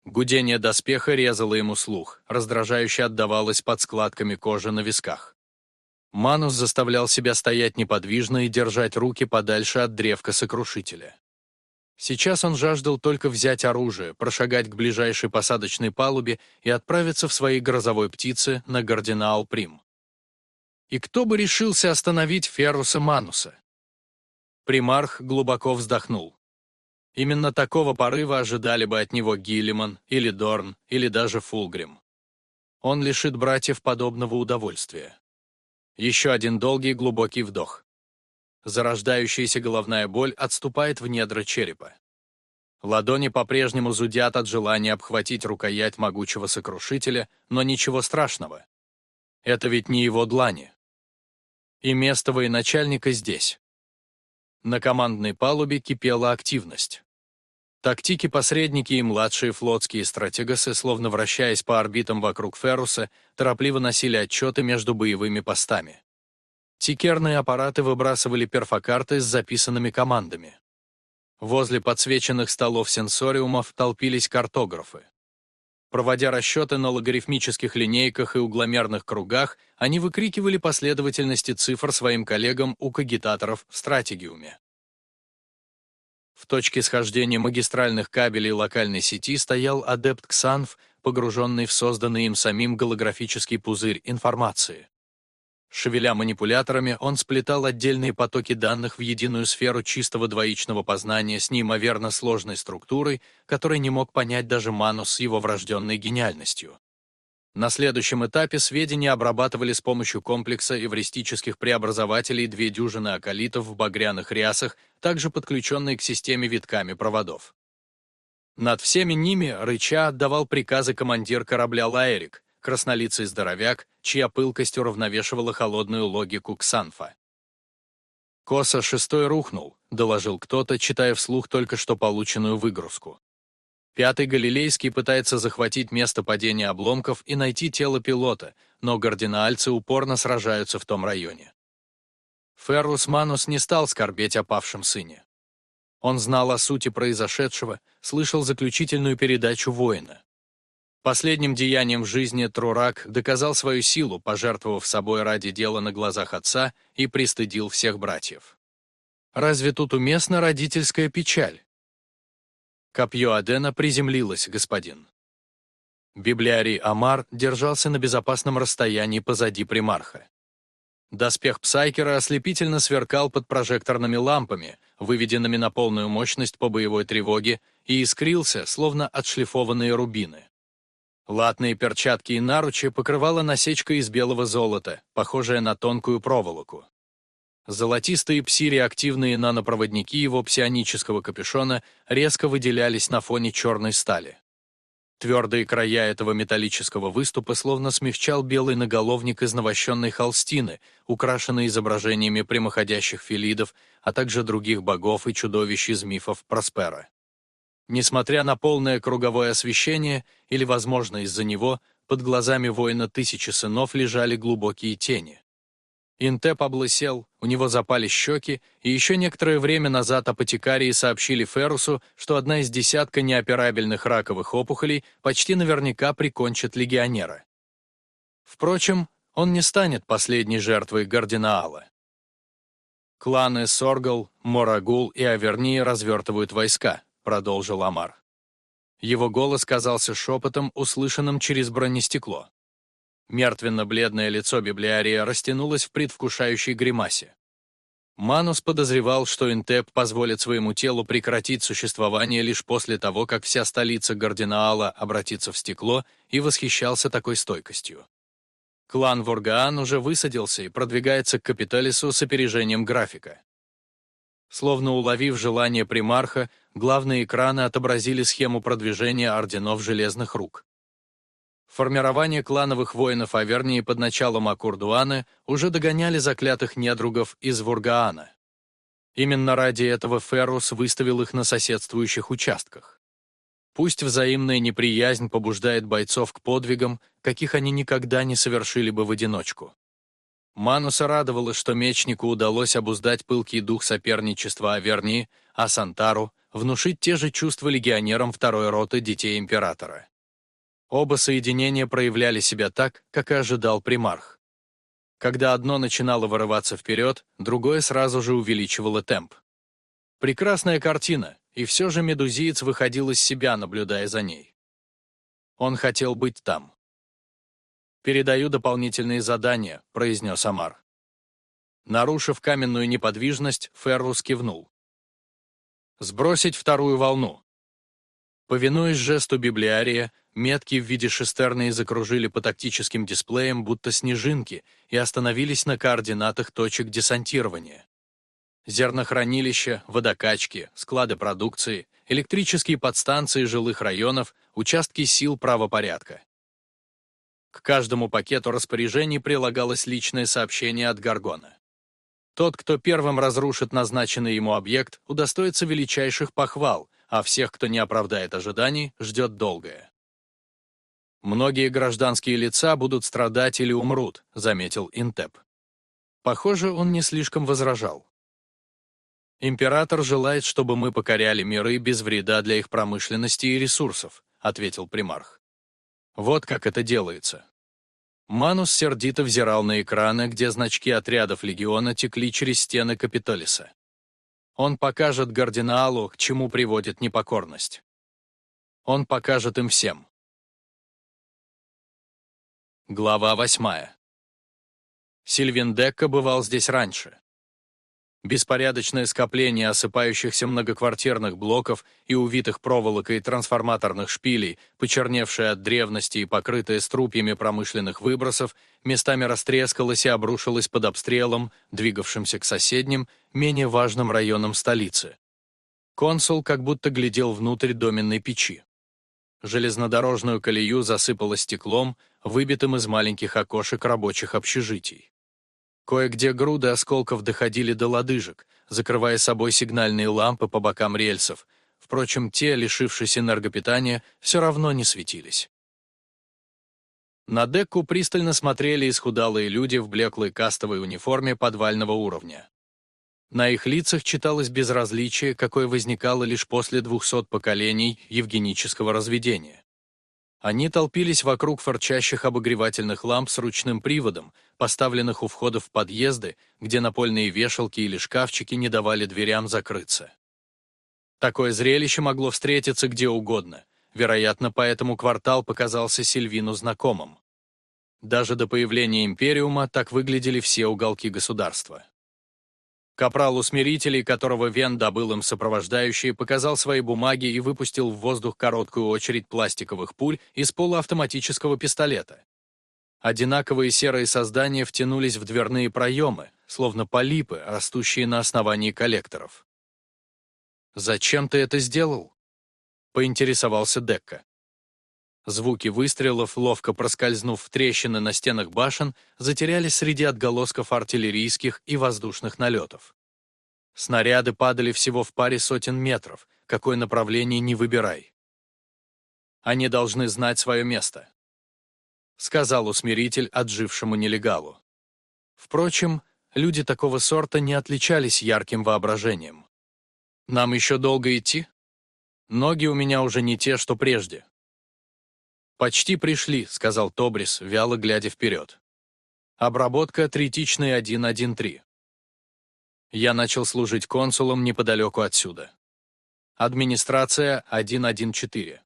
Гудение доспеха резало ему слух, раздражающе отдавалось под складками кожи на висках. Манус заставлял себя стоять неподвижно и держать руки подальше от древка сокрушителя. Сейчас он жаждал только взять оружие, прошагать к ближайшей посадочной палубе и отправиться в своей грозовой птице на Гардинаал Прим. И кто бы решился остановить Ферруса Мануса? Примарх глубоко вздохнул. Именно такого порыва ожидали бы от него Гиллиман или Дорн или даже Фулгрим. Он лишит братьев подобного удовольствия. Еще один долгий глубокий вдох. Зарождающаяся головная боль отступает в недра черепа. Ладони по-прежнему зудят от желания обхватить рукоять могучего сокрушителя, но ничего страшного. Это ведь не его длани. И место военачальника здесь. На командной палубе кипела активность. Тактики-посредники и младшие флотские стратегосы, словно вращаясь по орбитам вокруг Ферруса, торопливо носили отчеты между боевыми постами. Тикерные аппараты выбрасывали перфокарты с записанными командами. Возле подсвеченных столов сенсориумов толпились картографы. Проводя расчеты на логарифмических линейках и угломерных кругах, они выкрикивали последовательности цифр своим коллегам у кагитаторов в стратегиуме. В точке схождения магистральных кабелей локальной сети стоял адепт Ксанф, погруженный в созданный им самим голографический пузырь информации. Шевеля манипуляторами, он сплетал отдельные потоки данных в единую сферу чистого двоичного познания с неимоверно сложной структурой, которой не мог понять даже Манус с его врожденной гениальностью. На следующем этапе сведения обрабатывали с помощью комплекса эвристических преобразователей две дюжины акалитов в багряных рясах, также подключенные к системе витками проводов. Над всеми ними рыча отдавал приказы командир корабля «Лаэрик», краснолицый здоровяк, чья пылкость уравновешивала холодную логику Ксанфа. «Коса шестой рухнул», — доложил кто-то, читая вслух только что полученную выгрузку. Пятый Галилейский пытается захватить место падения обломков и найти тело пилота, но гардинаальцы упорно сражаются в том районе. Феррус Манус не стал скорбеть о павшем сыне. Он знал о сути произошедшего, слышал заключительную передачу воина. Последним деянием в жизни Трурак доказал свою силу, пожертвовав собой ради дела на глазах отца и пристыдил всех братьев. Разве тут уместна родительская печаль? Копье Адена приземлилось, господин. Библиарий Амар держался на безопасном расстоянии позади примарха. Доспех Псайкера ослепительно сверкал под прожекторными лампами, выведенными на полную мощность по боевой тревоге, и искрился, словно отшлифованные рубины. Латные перчатки и наручи покрывала насечка из белого золота, похожая на тонкую проволоку. Золотистые пси-реактивные нанопроводники его псионического капюшона резко выделялись на фоне черной стали. Твердые края этого металлического выступа словно смягчал белый наголовник из навощенной холстины, украшенный изображениями прямоходящих филидов, а также других богов и чудовищ из мифов Проспера. Несмотря на полное круговое освещение, или, возможно, из-за него, под глазами воина тысячи сынов лежали глубокие тени. Интеп облысел, у него запали щеки, и еще некоторое время назад апотекарии сообщили Феррусу, что одна из десятка неоперабельных раковых опухолей почти наверняка прикончит легионера. Впрочем, он не станет последней жертвой Гардинаала. Кланы Соргал, Морагул и Аверни развертывают войска, продолжил Амар. Его голос казался шепотом, услышанным через бронестекло. Мертвенно-бледное лицо библиария растянулось в предвкушающей гримасе. Манус подозревал, что Интеп позволит своему телу прекратить существование лишь после того, как вся столица Гардинаала обратится в стекло, и восхищался такой стойкостью. Клан Воргаан уже высадился и продвигается к Капиталису с опережением графика. Словно уловив желание примарха, главные экраны отобразили схему продвижения орденов Железных Рук. Формирование клановых воинов Авернии под началом Акурдуана уже догоняли заклятых недругов из Вургаана. Именно ради этого Феррус выставил их на соседствующих участках. Пусть взаимная неприязнь побуждает бойцов к подвигам, каких они никогда не совершили бы в одиночку. Мануса радовало, что мечнику удалось обуздать пылкий дух соперничества Аверни, а Сантару — внушить те же чувства легионерам второй роты детей Императора. Оба соединения проявляли себя так, как и ожидал примарх. Когда одно начинало вырываться вперед, другое сразу же увеличивало темп. Прекрасная картина, и все же медузиец выходил из себя, наблюдая за ней. Он хотел быть там. «Передаю дополнительные задания», — произнес Амар. Нарушив каменную неподвижность, Феррус кивнул. «Сбросить вторую волну». Повинуясь жесту библиария, метки в виде шестерны закружили по тактическим дисплеям, будто снежинки, и остановились на координатах точек десантирования. Зернохранилища, водокачки, склады продукции, электрические подстанции жилых районов, участки сил правопорядка. К каждому пакету распоряжений прилагалось личное сообщение от Гаргона. Тот, кто первым разрушит назначенный ему объект, удостоится величайших похвал, а всех, кто не оправдает ожиданий, ждет долгое. «Многие гражданские лица будут страдать или умрут», — заметил Интеп. Похоже, он не слишком возражал. «Император желает, чтобы мы покоряли миры без вреда для их промышленности и ресурсов», — ответил примарх. «Вот как это делается». Манус сердито взирал на экраны, где значки отрядов легиона текли через стены Капитолиса. Он покажет Гардиналу, к чему приводит непокорность. Он покажет им всем. Глава восьмая. Сильвин Декка бывал здесь раньше. Беспорядочное скопление осыпающихся многоквартирных блоков и увитых проволокой трансформаторных шпилей, почерневшее от древности и покрытое струпьями промышленных выбросов, местами растрескалось и обрушилось под обстрелом, двигавшимся к соседним, менее важным районам столицы. Консул как будто глядел внутрь доменной печи. Железнодорожную колею засыпало стеклом, выбитым из маленьких окошек рабочих общежитий. Кое-где груды осколков доходили до лодыжек, закрывая собой сигнальные лампы по бокам рельсов. Впрочем, те, лишившись энергопитания, все равно не светились. На Декку пристально смотрели исхудалые люди в блеклой кастовой униформе подвального уровня. На их лицах читалось безразличие, какое возникало лишь после двухсот поколений евгенического разведения. Они толпились вокруг форчащих обогревательных ламп с ручным приводом, поставленных у входа в подъезды, где напольные вешалки или шкафчики не давали дверям закрыться. Такое зрелище могло встретиться где угодно, вероятно, поэтому квартал показался Сильвину знакомым. Даже до появления Империума так выглядели все уголки государства. Капрал усмирителей, которого Вен добыл им сопровождающие, показал свои бумаги и выпустил в воздух короткую очередь пластиковых пуль из полуавтоматического пистолета. Одинаковые серые создания втянулись в дверные проемы, словно полипы, растущие на основании коллекторов. «Зачем ты это сделал?» — поинтересовался Декка. Звуки выстрелов, ловко проскользнув в трещины на стенах башен, затерялись среди отголосков артиллерийских и воздушных налетов. Снаряды падали всего в паре сотен метров, какое направление не выбирай. Они должны знать свое место, сказал усмиритель отжившему нелегалу. Впрочем, люди такого сорта не отличались ярким воображением. Нам еще долго идти? Ноги у меня уже не те, что прежде. «Почти пришли», — сказал Тобрис, вяло глядя вперед. Обработка третичной 113. Я начал служить консулом неподалеку отсюда. Администрация 114.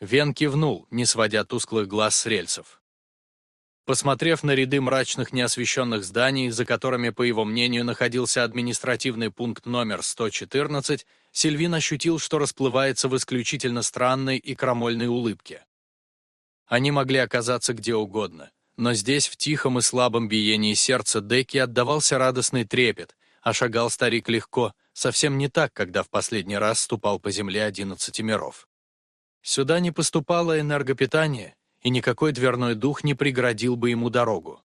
Вен кивнул, не сводя тусклых глаз с рельсов. Посмотрев на ряды мрачных неосвещенных зданий, за которыми, по его мнению, находился административный пункт номер 114, Сильвин ощутил, что расплывается в исключительно странной и крамольной улыбке. Они могли оказаться где угодно, но здесь в тихом и слабом биении сердца Деки отдавался радостный трепет, а шагал старик легко, совсем не так, когда в последний раз ступал по земле одиннадцати миров. Сюда не поступало энергопитание, и никакой дверной дух не преградил бы ему дорогу.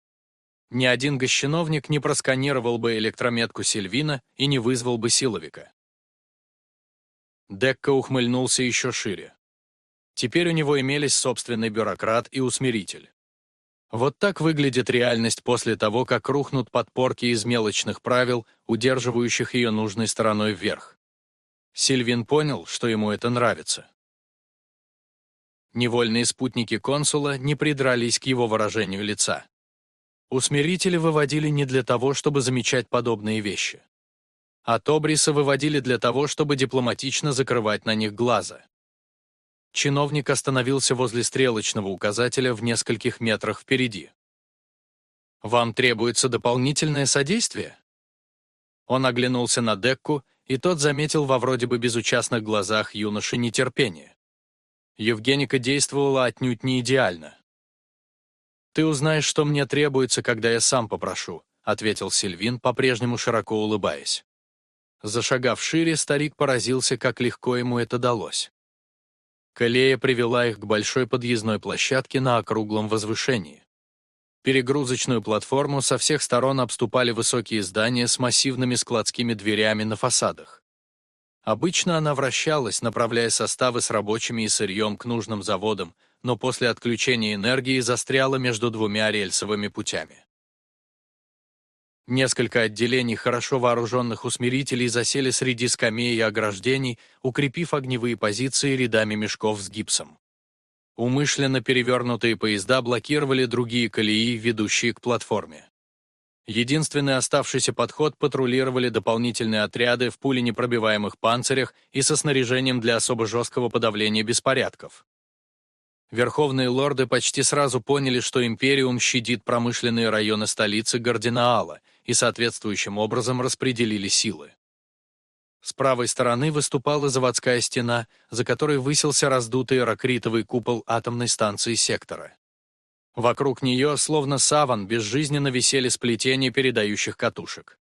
Ни один госчиновник не просканировал бы электрометку Сильвина и не вызвал бы силовика. Декка ухмыльнулся еще шире. Теперь у него имелись собственный бюрократ и усмиритель. Вот так выглядит реальность после того, как рухнут подпорки из мелочных правил, удерживающих ее нужной стороной вверх. Сильвин понял, что ему это нравится. Невольные спутники консула не придрались к его выражению лица. Усмирители выводили не для того, чтобы замечать подобные вещи. А Тобриса выводили для того, чтобы дипломатично закрывать на них глаза. Чиновник остановился возле стрелочного указателя в нескольких метрах впереди. «Вам требуется дополнительное содействие?» Он оглянулся на Декку, и тот заметил во вроде бы безучастных глазах юноши нетерпение. Евгеника действовала отнюдь не идеально. «Ты узнаешь, что мне требуется, когда я сам попрошу», ответил Сильвин, по-прежнему широко улыбаясь. Зашагав шире, старик поразился, как легко ему это далось. Колея привела их к большой подъездной площадке на округлом возвышении. Перегрузочную платформу со всех сторон обступали высокие здания с массивными складскими дверями на фасадах. Обычно она вращалась, направляя составы с рабочими и сырьем к нужным заводам, но после отключения энергии застряла между двумя рельсовыми путями. Несколько отделений хорошо вооруженных усмирителей засели среди скамей и ограждений, укрепив огневые позиции рядами мешков с гипсом. Умышленно перевернутые поезда блокировали другие колеи, ведущие к платформе. Единственный оставшийся подход патрулировали дополнительные отряды в пуленепробиваемых панцирях и со снаряжением для особо жесткого подавления беспорядков. Верховные лорды почти сразу поняли, что Империум щадит промышленные районы столицы Гардинаала и соответствующим образом распределили силы. С правой стороны выступала заводская стена, за которой высился раздутый ракритовый купол атомной станции сектора. Вокруг нее, словно саван, безжизненно висели сплетения передающих катушек.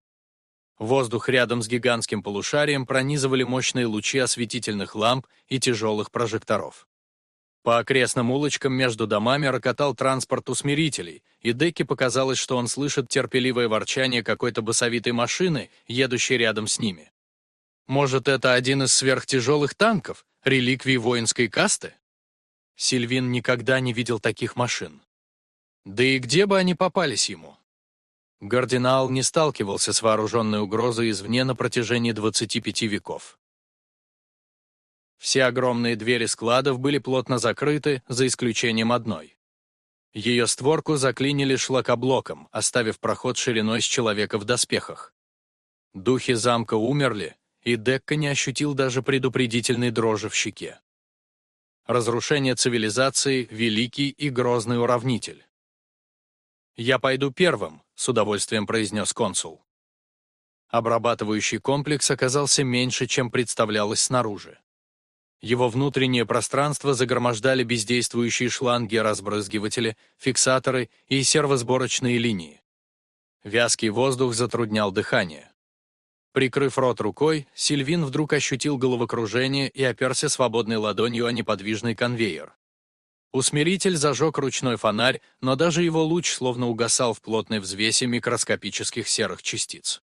Воздух рядом с гигантским полушарием пронизывали мощные лучи осветительных ламп и тяжелых прожекторов. По окрестным улочкам между домами рокотал транспорт усмирителей, и Декке показалось, что он слышит терпеливое ворчание какой-то басовитой машины, едущей рядом с ними. Может, это один из сверхтяжелых танков, реликвий воинской касты? Сильвин никогда не видел таких машин. Да и где бы они попались ему? Гардинал не сталкивался с вооруженной угрозой извне на протяжении 25 веков. Все огромные двери складов были плотно закрыты, за исключением одной. Ее створку заклинили шлакоблоком, оставив проход шириной с человека в доспехах. Духи замка умерли, и Декка не ощутил даже предупредительной дрожи в щеке. Разрушение цивилизации — великий и грозный уравнитель. «Я пойду первым», — с удовольствием произнес консул. Обрабатывающий комплекс оказался меньше, чем представлялось снаружи. Его внутреннее пространство загромождали бездействующие шланги-разбрызгиватели, фиксаторы и сервосборочные линии. Вязкий воздух затруднял дыхание. Прикрыв рот рукой, Сильвин вдруг ощутил головокружение и оперся свободной ладонью о неподвижный конвейер. Усмиритель зажег ручной фонарь, но даже его луч словно угасал в плотной взвесе микроскопических серых частиц.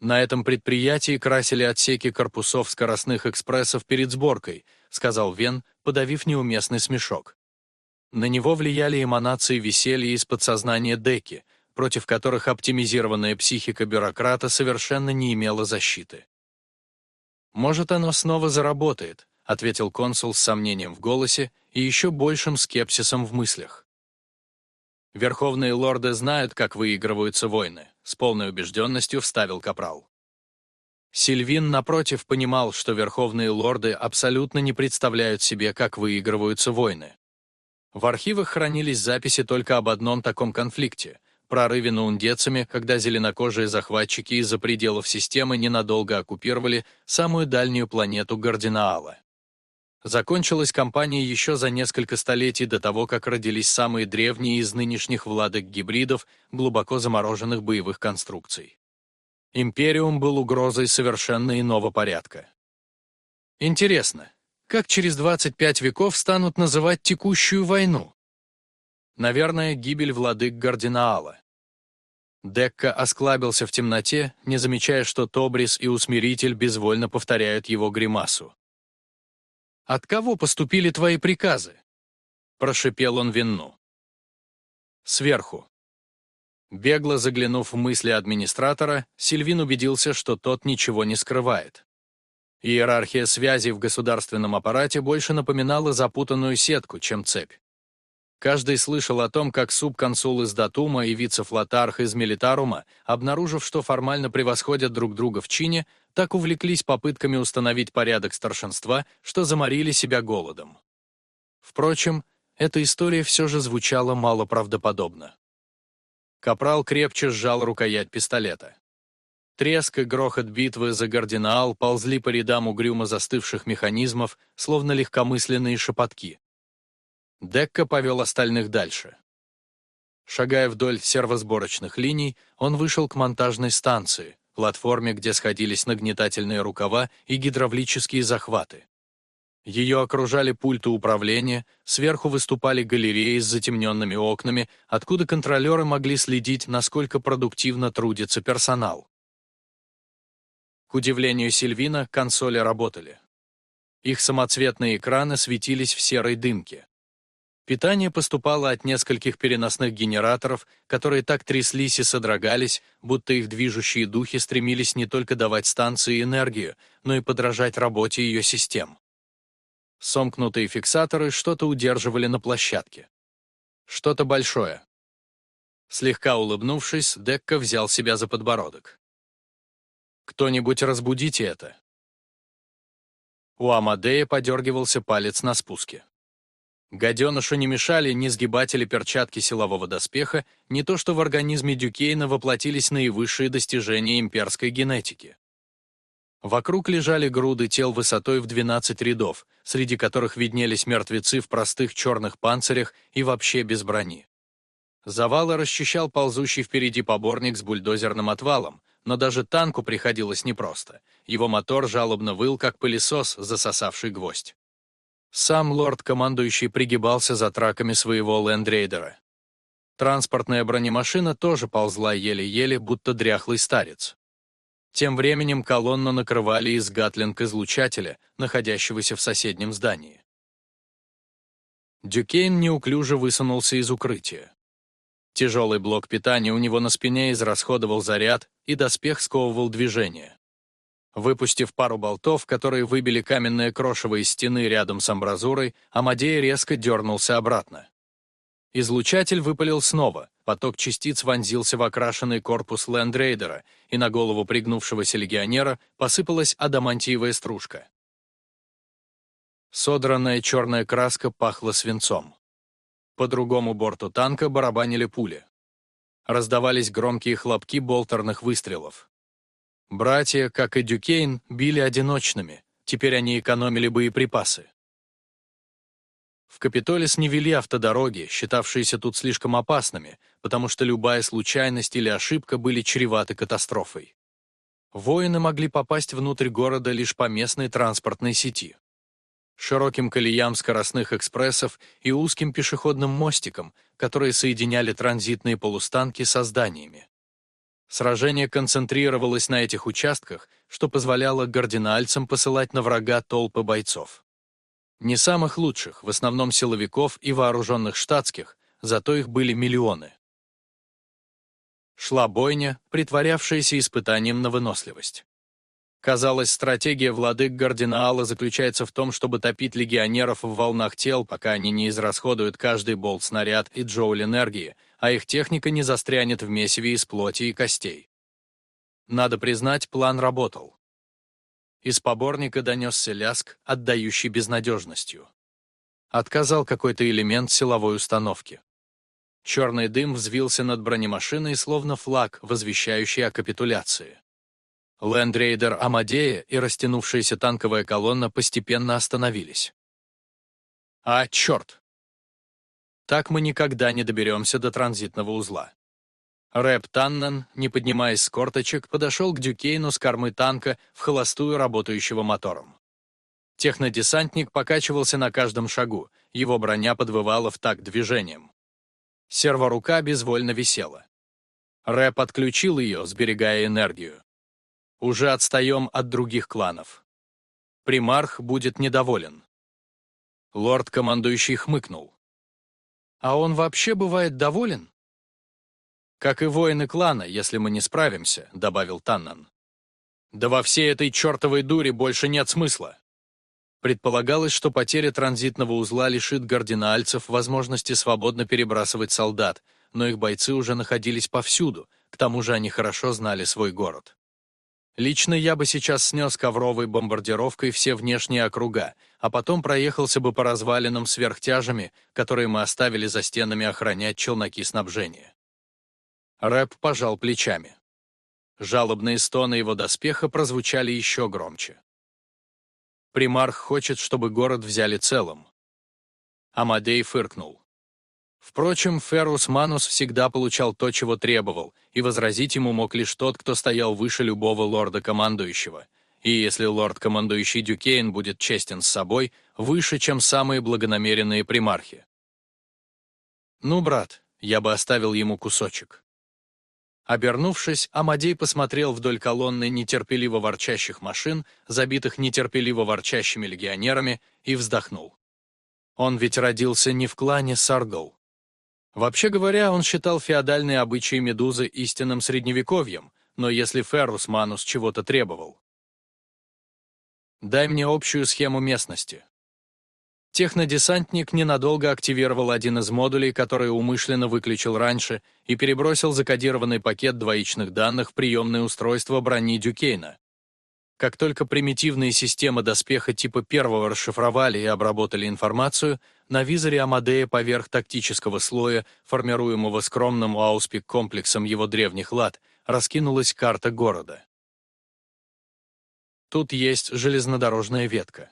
На этом предприятии красили отсеки корпусов скоростных экспрессов перед сборкой, сказал Вен, подавив неуместный смешок. На него влияли эманации веселья из подсознания Деки, против которых оптимизированная психика бюрократа совершенно не имела защиты. «Может, оно снова заработает», — ответил консул с сомнением в голосе и еще большим скепсисом в мыслях. Верховные лорды знают, как выигрываются войны, с полной убежденностью вставил Капрал. Сильвин, напротив, понимал, что верховные лорды абсолютно не представляют себе, как выигрываются войны. В архивах хранились записи только об одном таком конфликте — прорыве наундецами, когда зеленокожие захватчики из-за пределов системы ненадолго оккупировали самую дальнюю планету Гардинаала. Закончилась кампания еще за несколько столетий до того, как родились самые древние из нынешних владок гибридов, глубоко замороженных боевых конструкций. Империум был угрозой совершенно иного порядка. Интересно, как через 25 веков станут называть текущую войну? Наверное, гибель владык Гардинаала. Декка осклабился в темноте, не замечая, что Тобрис и Усмиритель безвольно повторяют его гримасу. «От кого поступили твои приказы?» — прошипел он Винну. «Сверху». Бегло заглянув в мысли администратора, Сильвин убедился, что тот ничего не скрывает. Иерархия связей в государственном аппарате больше напоминала запутанную сетку, чем цепь. Каждый слышал о том, как субконсул из Датума и вице-флотарх из Милитарума, обнаружив, что формально превосходят друг друга в чине, так увлеклись попытками установить порядок старшинства, что заморили себя голодом. Впрочем, эта история все же звучала малоправдоподобно. Капрал крепче сжал рукоять пистолета. Треск и грохот битвы за Гардинаал ползли по рядам угрюмо застывших механизмов, словно легкомысленные шепотки. Декка повел остальных дальше. Шагая вдоль сервосборочных линий, он вышел к монтажной станции, платформе, где сходились нагнетательные рукава и гидравлические захваты. Ее окружали пульты управления, сверху выступали галереи с затемненными окнами, откуда контролеры могли следить, насколько продуктивно трудится персонал. К удивлению Сильвина, консоли работали. Их самоцветные экраны светились в серой дымке. Питание поступало от нескольких переносных генераторов, которые так тряслись и содрогались, будто их движущие духи стремились не только давать станции энергию, но и подражать работе ее систем. Сомкнутые фиксаторы что-то удерживали на площадке. Что-то большое. Слегка улыбнувшись, Декка взял себя за подбородок. «Кто-нибудь разбудите это!» У Амадея подергивался палец на спуске. Гаденышу не мешали ни сгибатели перчатки силового доспеха, ни то, что в организме Дюкейна воплотились наивысшие достижения имперской генетики. Вокруг лежали груды тел высотой в 12 рядов, среди которых виднелись мертвецы в простых черных панцирях и вообще без брони. Завалы расчищал ползущий впереди поборник с бульдозерным отвалом, но даже танку приходилось непросто. Его мотор жалобно выл, как пылесос, засосавший гвоздь. Сам лорд-командующий пригибался за траками своего лендрейдера. Транспортная бронемашина тоже ползла еле-еле, будто дряхлый старец. Тем временем колонну накрывали из гатлинг-излучателя, находящегося в соседнем здании. Дюкейн неуклюже высунулся из укрытия. Тяжелый блок питания у него на спине израсходовал заряд, и доспех сковывал движение. Выпустив пару болтов, которые выбили каменное крошево из стены рядом с амбразурой, Амадей резко дернулся обратно. Излучатель выпалил снова, поток частиц вонзился в окрашенный корпус лендрейдера, и на голову пригнувшегося легионера посыпалась адамантиевая стружка. Содранная черная краска пахла свинцом. По другому борту танка барабанили пули. Раздавались громкие хлопки болтерных выстрелов. Братья, как и Дюкейн, били одиночными, теперь они экономили боеприпасы. В Капитолис не вели автодороги, считавшиеся тут слишком опасными, потому что любая случайность или ошибка были чреваты катастрофой. Воины могли попасть внутрь города лишь по местной транспортной сети. Широким колеям скоростных экспрессов и узким пешеходным мостиком, которые соединяли транзитные полустанки со зданиями. Сражение концентрировалось на этих участках, что позволяло гардинальцам посылать на врага толпы бойцов. Не самых лучших, в основном силовиков и вооруженных штатских, зато их были миллионы. Шла бойня, притворявшаяся испытанием на выносливость. Казалось, стратегия владык Гардинаала заключается в том, чтобы топить легионеров в волнах тел, пока они не израсходуют каждый болт-снаряд и джоуль энергии, а их техника не застрянет в месиве из плоти и костей. Надо признать, план работал. Из поборника донесся ляск, отдающий безнадежностью. Отказал какой-то элемент силовой установки. Черный дым взвился над бронемашиной, словно флаг, возвещающий о капитуляции. Лендрейдер Амадея и растянувшаяся танковая колонна постепенно остановились. А, черт! Так мы никогда не доберемся до транзитного узла. Рэп Таннен, не поднимаясь с корточек, подошел к Дюкейну с кормы танка в холостую работающего мотором. Технодесантник покачивался на каждом шагу, его броня подвывала в такт движением. Серворука безвольно висела. Рэп отключил ее, сберегая энергию. Уже отстаем от других кланов. Примарх будет недоволен. Лорд-командующий хмыкнул. А он вообще бывает доволен? Как и воины клана, если мы не справимся, добавил Таннан. Да во всей этой чертовой дуре больше нет смысла. Предполагалось, что потеря транзитного узла лишит гардинаальцев возможности свободно перебрасывать солдат, но их бойцы уже находились повсюду, к тому же они хорошо знали свой город. Лично я бы сейчас снес ковровой бомбардировкой все внешние округа, а потом проехался бы по развалинам сверхтяжами, которые мы оставили за стенами охранять челноки снабжения. Рэп пожал плечами. Жалобные стоны его доспеха прозвучали еще громче. Примарх хочет, чтобы город взяли целым. Амадей фыркнул. Впрочем, Феррус Манус всегда получал то, чего требовал, и возразить ему мог лишь тот, кто стоял выше любого лорда-командующего. И если лорд-командующий Дюкейн будет честен с собой, выше, чем самые благонамеренные примархи. «Ну, брат, я бы оставил ему кусочек». Обернувшись, Амадей посмотрел вдоль колонны нетерпеливо ворчащих машин, забитых нетерпеливо ворчащими легионерами, и вздохнул. Он ведь родился не в клане Саргол. Вообще говоря, он считал феодальные обычаи Медузы истинным средневековьем, но если Феррус Манус чего-то требовал. Дай мне общую схему местности. Технодесантник ненадолго активировал один из модулей, который умышленно выключил раньше, и перебросил закодированный пакет двоичных данных в приемное устройство брони Дюкейна. Как только примитивные системы доспеха типа первого расшифровали и обработали информацию, на визоре Амадея поверх тактического слоя, формируемого скромным ауспик-комплексом его древних лад, раскинулась карта города. Тут есть железнодорожная ветка.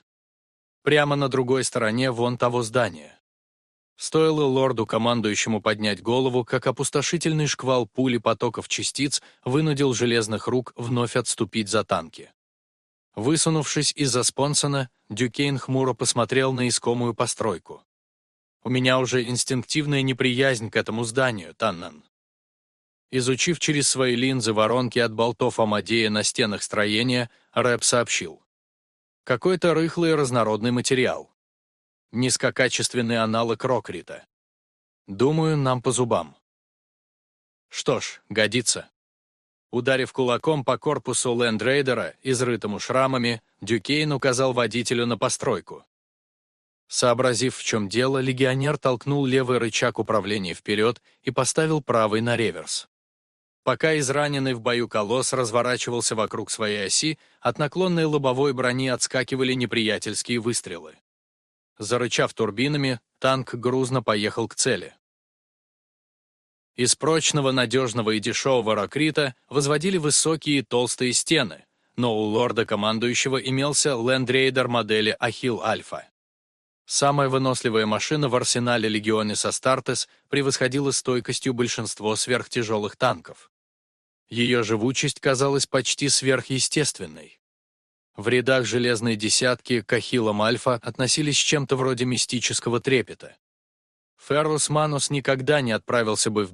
Прямо на другой стороне вон того здания. Стоило лорду-командующему поднять голову, как опустошительный шквал пули потоков частиц вынудил железных рук вновь отступить за танки. Высунувшись из-за спонсона, Дюкейн хмуро посмотрел на искомую постройку. «У меня уже инстинктивная неприязнь к этому зданию, Таннан». Изучив через свои линзы воронки от болтов Амадея на стенах строения, Рэп сообщил. Какой-то рыхлый разнородный материал. Низкокачественный аналог рокрита. Думаю, нам по зубам. Что ж, годится. Ударив кулаком по корпусу лендрейдера, изрытому шрамами, Дюкейн указал водителю на постройку. Сообразив, в чем дело, легионер толкнул левый рычаг управления вперед и поставил правый на реверс. Пока израненный в бою колосс разворачивался вокруг своей оси, от наклонной лобовой брони отскакивали неприятельские выстрелы. Зарычав турбинами, танк грузно поехал к цели. Из прочного, надежного и дешевого ракрита возводили высокие толстые стены, но у лорда-командующего имелся лендрейдер модели Ахилл Альфа. Самая выносливая машина в арсенале Легионис Астартес превосходила стойкостью большинство сверхтяжелых танков. Ее живучесть казалась почти сверхъестественной. В рядах железной десятки к Ахиллам Альфа относились с чем-то вроде мистического трепета. Феррус Манус никогда не отправился бы в